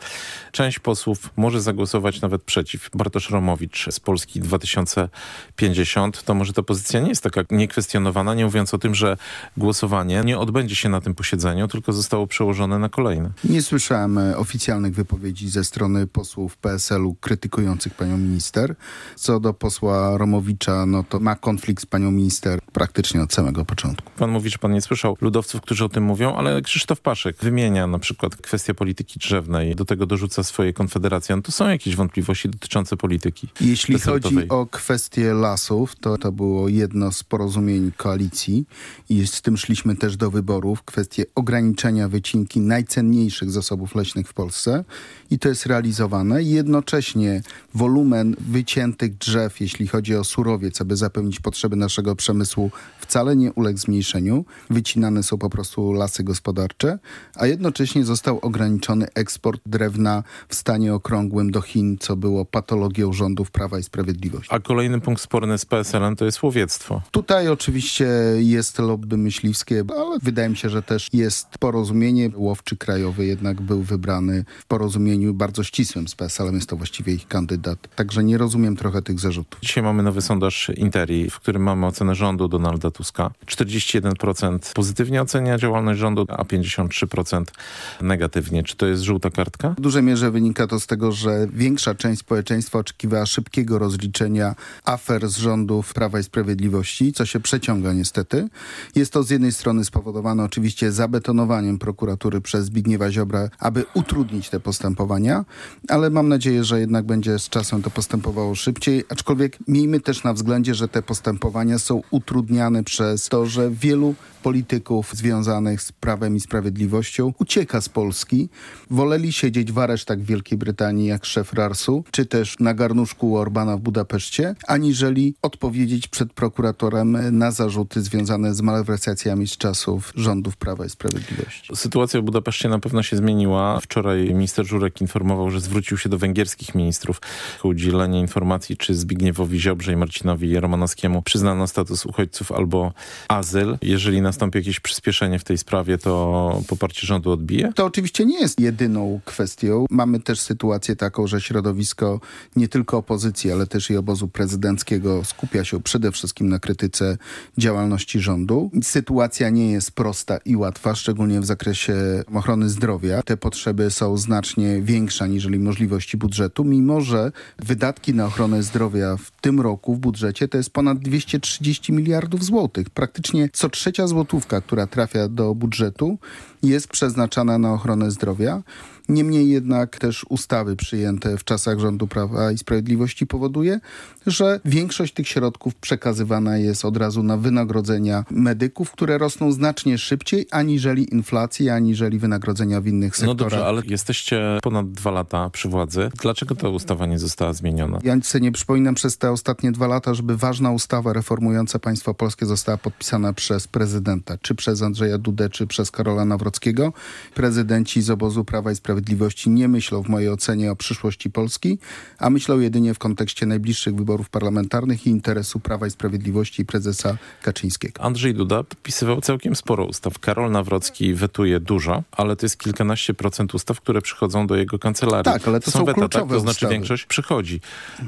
Część posłów może zagłosować nawet przeciw. Bartosz Romowicz z Polski 2050. To może ta pozycja nie jest taka niekwestionowana, nie mówiąc o tym, że głosowanie nie odbędzie się na na tym posiedzeniu, tylko zostało przełożone na kolejne. Nie słyszałem e, oficjalnych wypowiedzi ze strony posłów PSL-u krytykujących panią minister. Co do posła Romowicza, no to ma konflikt z panią minister praktycznie od samego początku. Pan mówi, że pan nie słyszał ludowców, którzy o tym mówią, ale Krzysztof Paszek wymienia na przykład kwestię polityki drzewnej, do tego dorzuca swoje konfederacje. No to są jakieś wątpliwości dotyczące polityki. Jeśli chodzi o kwestię lasów, to to było jedno z porozumień koalicji i z tym szliśmy też do wyborów kwestię ograniczenia wycinki najcenniejszych zasobów leśnych w Polsce i to jest realizowane. Jednocześnie wolumen wyciętych drzew, jeśli chodzi o surowiec, aby zapewnić potrzeby naszego przemysłu, wcale nie uległ zmniejszeniu. Wycinane są po prostu lasy gospodarcze, a jednocześnie został ograniczony eksport drewna w stanie okrągłym do Chin, co było patologią rządów Prawa i Sprawiedliwości. A kolejny punkt sporny z PSL-em to jest łowiectwo. Tutaj oczywiście jest lobby myśliwskie, ale wydaje mi się, że też jest porozumienie. Łowczy krajowy jednak był wybrany w porozumieniu bardzo ścisłym z PSL-em. Jest to właściwie ich kandydat. Także nie rozumiem trochę tych zarzutów. Dzisiaj mamy nowy sondaż Interi, w którym mamy ocenę rządu Donalda Tuska. 41% pozytywnie ocenia działalność rządu, a 53% negatywnie. Czy to jest żółta kartka? W dużej mierze wynika to z tego, że większa część społeczeństwa oczekiwała szybkiego rozliczenia afer z rządów Prawa i Sprawiedliwości, co się przeciąga niestety. Jest to z jednej strony spowodowane oczywiście zabetonowaniem prokuratury przez Zbigniewa Ziobra, aby utrudnić te postępowania, ale mam nadzieję, że jednak będzie z czasem to postępowało szybciej, aczkolwiek miejmy też na względzie, że te postępowania są utrudniane przez to, że wielu polityków związanych z Prawem i Sprawiedliwością ucieka z Polski. Woleli siedzieć w aresztach w Wielkiej Brytanii jak szef Rarsu, czy też na garnuszku Orbana w Budapeszcie, aniżeli odpowiedzieć przed prokuratorem na zarzuty związane z malwersacjami z czasów rządów Prawa i Sprawiedliwości. Sytuacja w Budapeszcie na pewno się zmieniła. Wczoraj minister Żurek informował, że zwrócił się do węgierskich ministrów o udzielenie informacji, czy Zbigniewowi Ziobrze i Marcinowi Romanowskiemu przyznano status uchodźców albo azyl. Jeżeli nastąpi jakieś przyspieszenie w tej sprawie, to poparcie rządu odbije? To oczywiście nie jest jedyną kwestią. Mamy też sytuację taką, że środowisko nie tylko opozycji, ale też i obozu prezydenckiego skupia się przede wszystkim na krytyce działalności rządu. Sytuacja nie jest prosta i łatwa, szczególnie w zakresie ochrony zdrowia. Te potrzeby są znacznie większe aniżeli możliwości budżetu, mimo że wydatki na ochronę zdrowia w tym roku w budżecie to jest ponad 230 miliardów złotych. Praktycznie co trzecia złotówka, która trafia do budżetu jest przeznaczana na ochronę zdrowia. Niemniej jednak też ustawy przyjęte w czasach rządu Prawa i Sprawiedliwości powoduje, że większość tych środków przekazywana jest od razu na wynagrodzenia medyków, które rosną znacznie szybciej aniżeli inflacja, aniżeli wynagrodzenia w innych sektorach. No dobrze, ale jesteście ponad dwa lata przy władzy. Dlaczego ta ustawa nie została zmieniona? Ja sobie nie przypominam przez te ostatnie dwa lata, żeby ważna ustawa reformująca państwo polskie została podpisana przez prezydenta, czy przez Andrzeja Dudę, czy przez Karola Nawrockiego. Prezydenci z obozu Prawa i Sprawiedliwości nie myślą w mojej ocenie o przyszłości Polski, a myślą jedynie w kontekście najbliższych wyborów parlamentarnych i interesu Prawa i Sprawiedliwości i prezesa Kaczyńskiego. Andrzej Duda podpisywał całkiem sporo ustaw. Karol Nawrocki wetuje dużo, ale to jest kilkanaście procent ustaw, które przychodzą do jego kancelarii. Tak, ale to są, są weta, tak? To znaczy ustawy. większość przychodzi.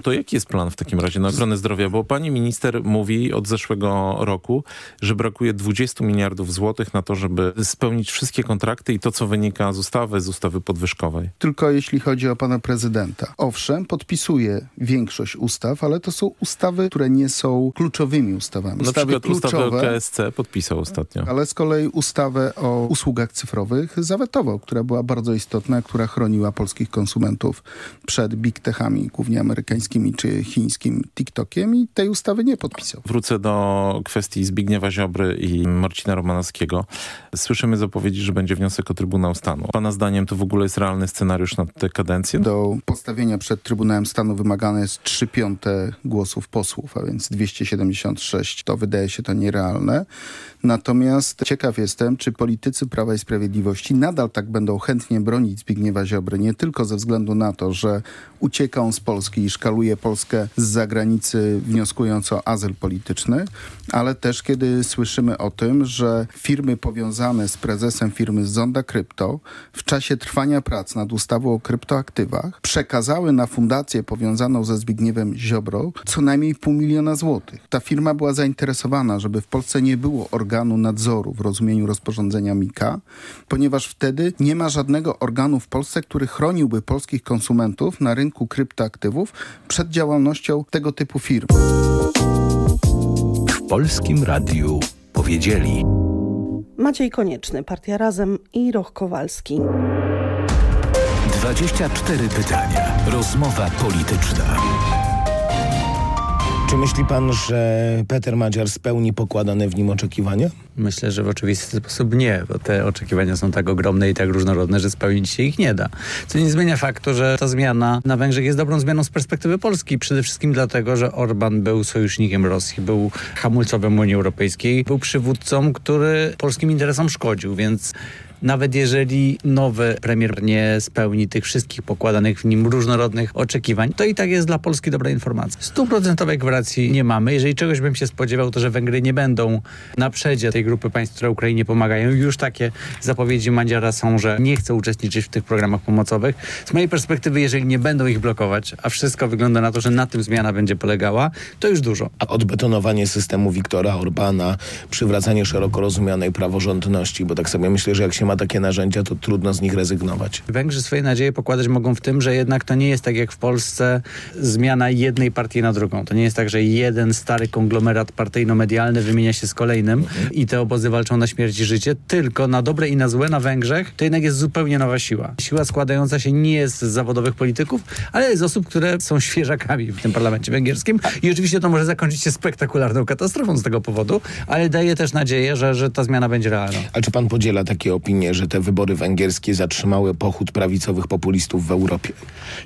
To jaki jest plan w takim razie na ochronę zdrowia? Bo pani minister mówi od zeszłego roku, że brakuje 20 miliardów złotych na to, żeby spełnić wszystkie kontrakty i to, co wynika z ustawy, z ustawy pod podwyżkowej. Tylko jeśli chodzi o pana prezydenta. Owszem, podpisuje większość ustaw, ale to są ustawy, które nie są kluczowymi ustawami. Na ustawy przykład ustawę o kluczowe, KSC podpisał ostatnio. ale z kolei ustawę o usługach cyfrowych zawetował, która była bardzo istotna, która chroniła polskich konsumentów przed big techami, głównie amerykańskimi czy chińskim TikTokiem i tej ustawy nie podpisał. Wrócę do kwestii Zbigniewa Ziobry i Marcina Romanowskiego. Słyszymy zapowiedzi, że będzie wniosek o Trybunał Stanu. Pana zdaniem to w ogóle jest realny scenariusz na tę kadencję? Do postawienia przed Trybunałem Stanu wymagane jest 3 piąte głosów posłów, a więc 276 to wydaje się to nierealne. Natomiast ciekaw jestem, czy politycy Prawa i Sprawiedliwości nadal tak będą chętnie bronić Zbigniewa Ziobry, nie tylko ze względu na to, że ucieka on z Polski i szkaluje Polskę z zagranicy, wnioskując o azyl polityczny, ale też kiedy słyszymy o tym, że firmy powiązane z prezesem firmy Zonda Krypto w czasie trwania prac nad ustawą o kryptoaktywach przekazały na fundację powiązaną ze Zbigniewem Ziobrą co najmniej pół miliona złotych. Ta firma była zainteresowana, żeby w Polsce nie było organu nadzoru w rozumieniu rozporządzenia MIKA, ponieważ wtedy nie ma żadnego organu w Polsce, który chroniłby polskich konsumentów na rynku kryptoaktywów przed działalnością tego typu firm. W Polskim Radiu powiedzieli Maciej Konieczny, Partia Razem i Roch Kowalski. 24 pytania. Rozmowa polityczna. Czy myśli pan, że Peter Madziar spełni pokładane w nim oczekiwania? Myślę, że w oczywisty sposób nie, bo te oczekiwania są tak ogromne i tak różnorodne, że spełnić się ich nie da. Co nie zmienia faktu, że ta zmiana na Węgrzech jest dobrą zmianą z perspektywy Polski. Przede wszystkim dlatego, że Orban był sojusznikiem Rosji, był hamulcowym Unii Europejskiej, był przywódcą, który polskim interesom szkodził, więc nawet jeżeli nowy premier nie spełni tych wszystkich pokładanych w nim różnorodnych oczekiwań, to i tak jest dla Polski dobra informacja. Stuprocentowej gwarancji nie mamy. Jeżeli czegoś bym się spodziewał, to że Węgry nie będą na przedzie tej grupy państw, które Ukrainie pomagają. Już takie zapowiedzi Madziara są, że nie chce uczestniczyć w tych programach pomocowych. Z mojej perspektywy, jeżeli nie będą ich blokować, a wszystko wygląda na to, że na tym zmiana będzie polegała, to już dużo. A odbetonowanie systemu Viktora Orbana, przywracanie szeroko rozumianej praworządności, bo tak sobie myślę, że jak się ma takie narzędzia, to trudno z nich rezygnować. Węgrzy swoje nadzieje pokładać mogą w tym, że jednak to nie jest tak jak w Polsce zmiana jednej partii na drugą. To nie jest tak, że jeden stary konglomerat partyjno-medialny wymienia się z kolejnym i te obozy walczą na śmierć i życie, tylko na dobre i na złe na Węgrzech to jednak jest zupełnie nowa siła. Siła składająca się nie jest z zawodowych polityków, ale z osób, które są świeżakami w tym parlamencie węgierskim i oczywiście to może zakończyć się spektakularną katastrofą z tego powodu, ale daje też nadzieję, że, że ta zmiana będzie realna. A czy pan podziela takie opinie, że te wybory węgierskie zatrzymały pochód prawicowych populistów w Europie?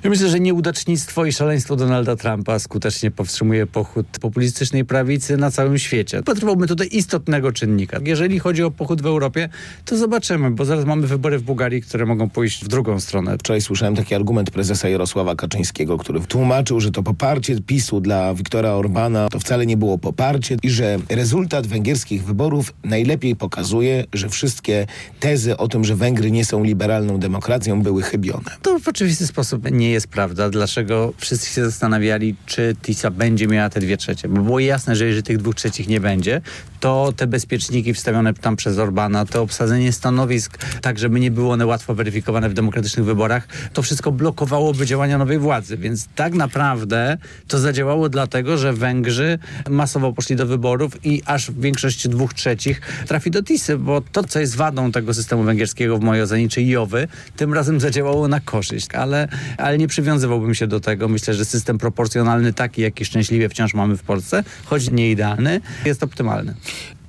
Ja myślę, że nieudacznictwo i szaleństwo Donalda Trumpa skutecznie powstrzymuje pochód populistycznej prawicy na całym świecie. Patrywałbym tutaj istotnego czynnika. Jeżeli chodzi o pochód w Europie, to zobaczymy, bo zaraz mamy wybory w Bułgarii, które mogą pójść w drugą stronę. Wczoraj słyszałem taki argument prezesa Jarosława Kaczyńskiego, który tłumaczył, że to poparcie PiSu dla Viktora Orbana to wcale nie było poparcie i że rezultat węgierskich wyborów najlepiej pokazuje, że wszystkie tezy o tym, że Węgry nie są liberalną demokracją były chybione. To w oczywisty sposób nie jest prawda. Dlaczego wszyscy się zastanawiali, czy TISA będzie miała te dwie trzecie? Bo było jasne, że jeżeli tych dwóch trzecich nie będzie, to te bezpieczniki wstawione tam przez Orbana, to obsadzenie stanowisk, tak żeby nie było one łatwo weryfikowane w demokratycznych wyborach, to wszystko blokowałoby działania nowej władzy. Więc tak naprawdę to zadziałało dlatego, że Węgrzy masowo poszli do wyborów i aż w większości dwóch trzecich trafi do TISy, bo to, co jest wadą tego systemu węgierskiego w mojej ocenie, czy Jowy, tym razem zadziałało na korzyść, ale, ale nie przywiązywałbym się do tego. Myślę, że system proporcjonalny taki, jaki szczęśliwie wciąż mamy w Polsce, choć nie idealny, jest optymalny.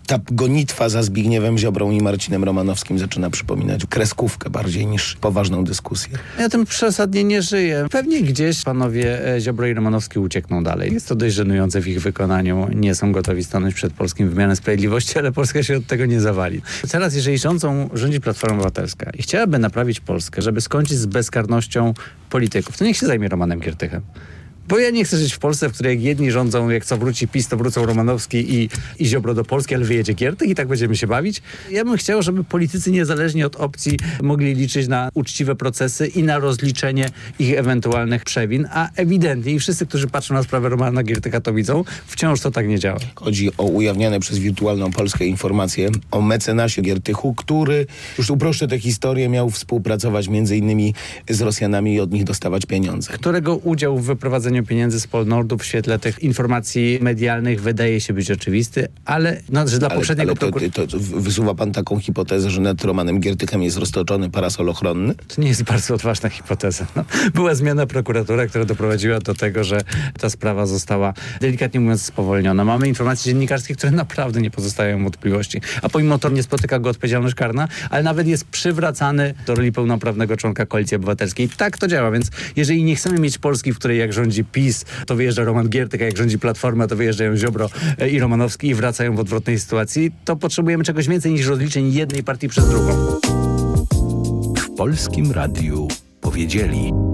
Ta gonitwa za Zbigniewem Ziobrą i Marcinem Romanowskim zaczyna przypominać kreskówkę bardziej niż poważną dyskusję. Ja tym przesadnie nie żyję. Pewnie gdzieś panowie e, Ziobro i Romanowski uciekną dalej. Jest to dość żenujące w ich wykonaniu. Nie są gotowi stanąć przed polskim wymianem sprawiedliwości, ale Polska się od tego nie zawali. Teraz, jeżeli rządzą, rządzi Platforma Obywatelska i chciałaby naprawić Polskę, żeby skończyć z bezkarnością polityków, to niech się zajmie Romanem Giertychem Bo ja nie chcę żyć w Polsce, w której jedni rządzą, jak co wróci PiS, to wrócą Romanowski i, i Ziobro do Polski, ale wyjedzie Giertek i tak będziemy się bawić. Ja bym chciał, żeby politycy niezależnie od opcji mogli liczyć na uczciwe procesy i na rozliczenie ich ewentualnych przewin, a ewidentnie i wszyscy, którzy patrzą na sprawę Romana Giertyka to widzą, wciąż to tak nie działa. Chodzi o ujawniane przez Wirtualną Polskę informacje o mecenasie Giertychu, który, już uproszczę tę historię, miał współpracować między innymi z Rosjanami i od nich dostawać pieniądze. Którego udział w wyprowadzeniu pieniędzy z Polnordu w świetle tych informacji medialnych wydaje się być oczywisty, ale no, że dla Ale, poprzedniego ale to, to, wysuwa pan taką hipotezę, że nad Romanem Giertychem jest roztoczony parasol ochronny? To nie jest bardzo odważna hipoteza. No. Była zmiana prokuratora, która doprowadziła do tego, że ta sprawa została delikatnie mówiąc spowolniona. Mamy informacje dziennikarskie, które naprawdę nie pozostają wątpliwości. A pomimo to nie spotyka go odpowiedzialność karna, ale nawet jest przywracany do roli pełnoprawnego członka Koalicji Obywatelskiej. Tak to działa, więc jeżeli nie chcemy mieć Polski, w której jak rządzi PiS, to wyjeżdża Roman Giertyk, a jak rządzi Platforma, to wyjeżdżają Ziobro e, i Romanowski i wracają w odwrotnej sytuacji, to potrzebujemy czegoś więcej niż rozliczeń jednej partii przez drugą. W Polskim Radiu powiedzieli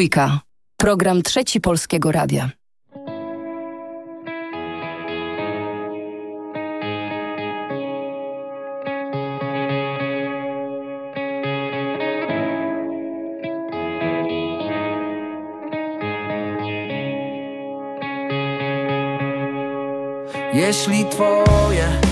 Trójka. Program Trzeci Polskiego Radia. Jeśli twoje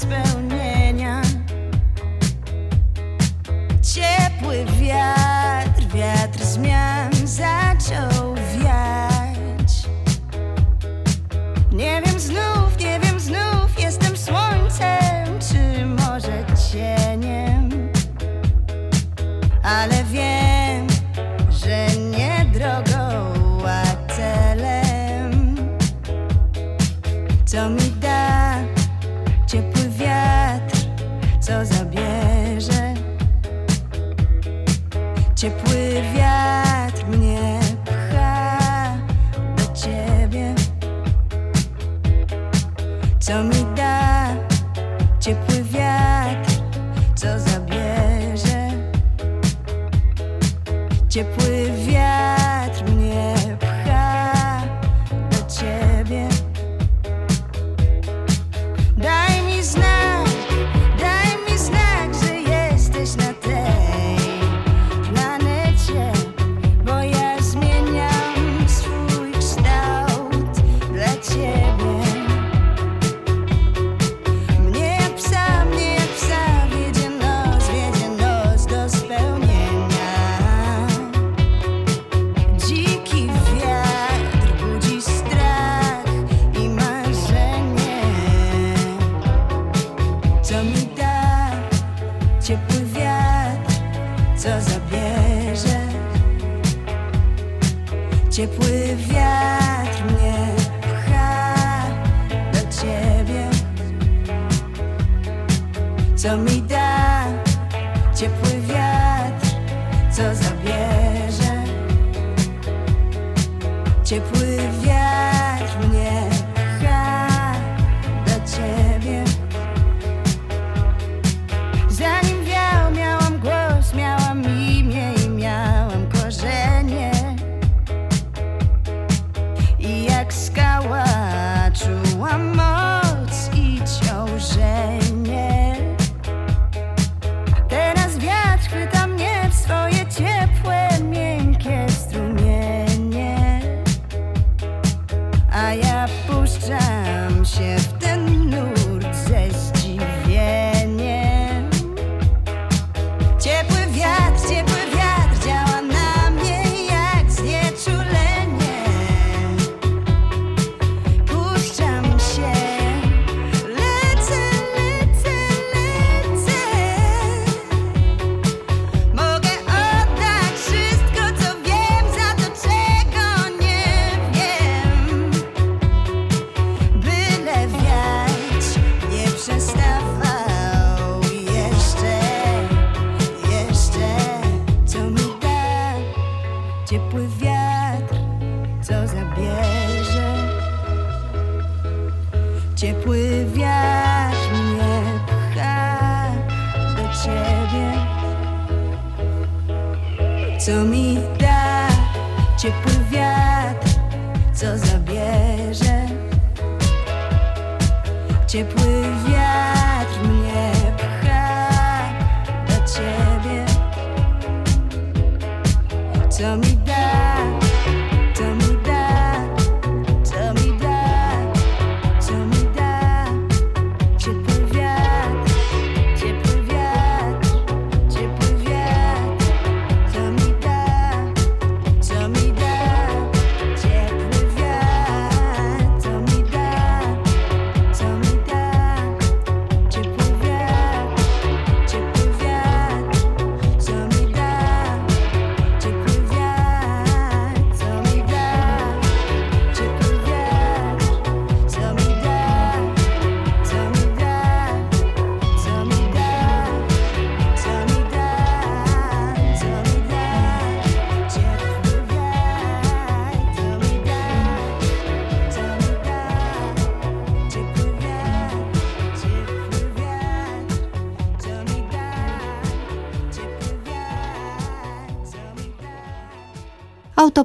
spell co mi da ciepły wiatr, co zabierze ciepły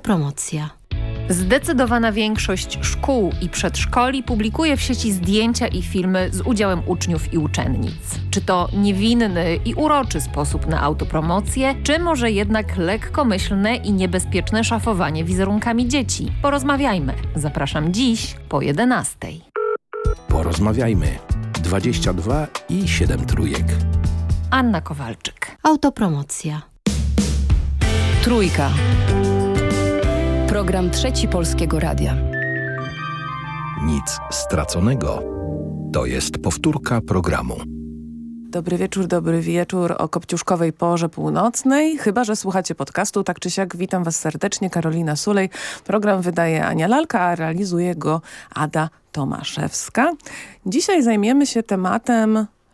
autopromocja. Zdecydowana większość szkół i przedszkoli publikuje w sieci zdjęcia i filmy z udziałem uczniów i uczennic. Czy to niewinny i uroczy sposób na autopromocję, czy może jednak lekkomyślne i niebezpieczne szafowanie wizerunkami dzieci? Porozmawiajmy. Zapraszam dziś po 11. Porozmawiajmy. 22 i 7 trójek. Anna Kowalczyk. Autopromocja. Trójka. Program Trzeci Polskiego Radia. Nic straconego. To jest powtórka programu. Dobry wieczór, dobry wieczór o kopciuszkowej porze północnej. Chyba, że słuchacie podcastu, tak czy siak witam Was serdecznie, Karolina Sulej. Program wydaje Ania Lalka, a realizuje go Ada Tomaszewska. Dzisiaj zajmiemy się tematem